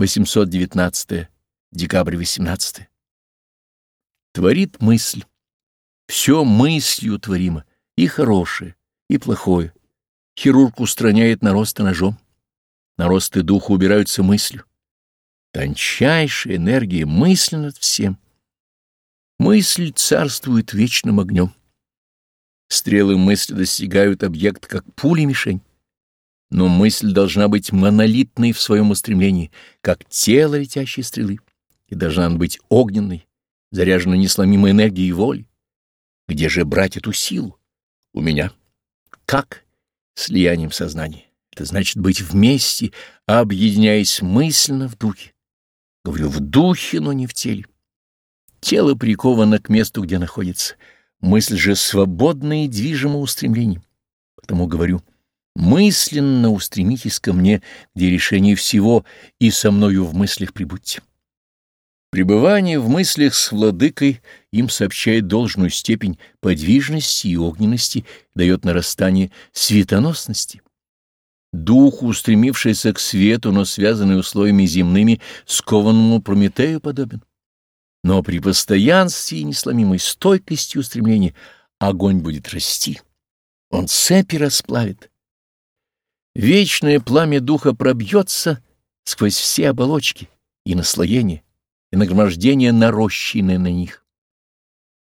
819 декабрь 18 Творит мысль. Все мыслью творимо, и хорошее, и плохое. Хирург устраняет наросты ножом. Наросты духа убираются мыслью. Тончайшая энергия мысли над всем. Мысль царствует вечным огнем. Стрелы мысли достигают объекта, как пули-мишень. Но мысль должна быть монолитной в своем устремлении, как тело летящей стрелы, и должна быть огненной, заряженной несломимой энергией воли. Где же брать эту силу? У меня. Как? Слиянием сознания. Это значит быть вместе, объединяясь мысленно в духе. Говорю, в духе, но не в теле. Тело приковано к месту, где находится. Мысль же свободна и движима устремлением. Потому говорю, мысленно устремитесь ко мне, где решение всего, и со мною в мыслях прибудьте. Пребывание в мыслях с владыкой им сообщает должную степень подвижности и огненности, дает нарастание светоносности. Дух, устремившийся к свету, но связанный условиями земными, скованному Прометею подобен. Но при постоянстве и несломимой стойкости устремления огонь будет расти. Он цепи расплавит. Вечное пламя духа пробьется сквозь все оболочки и наслоения и нагромождение нарощенное на них.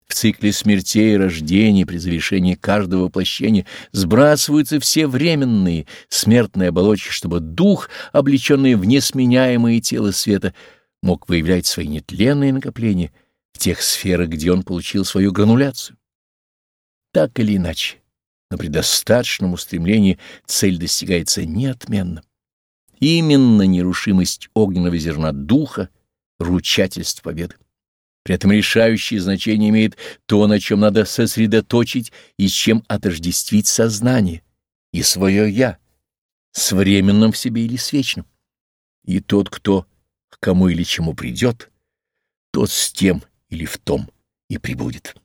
В цикле смертей и рождений при завершении каждого воплощения сбрасываются все временные смертные оболочки, чтобы дух, облеченный в несменяемое тело света, мог выявлять свои нетленные накопления в тех сферах, где он получил свою грануляцию. Так или иначе, но при достаточном устремлении цель достигается неотменно. Именно нерушимость огненного зерна духа — ручательств победы. При этом решающее значение имеет то, на чем надо сосредоточить и чем отождествить сознание и свое «я», с временным в себе или с вечным. И тот, кто к кому или чему придет, тот с тем или в том и прибудет.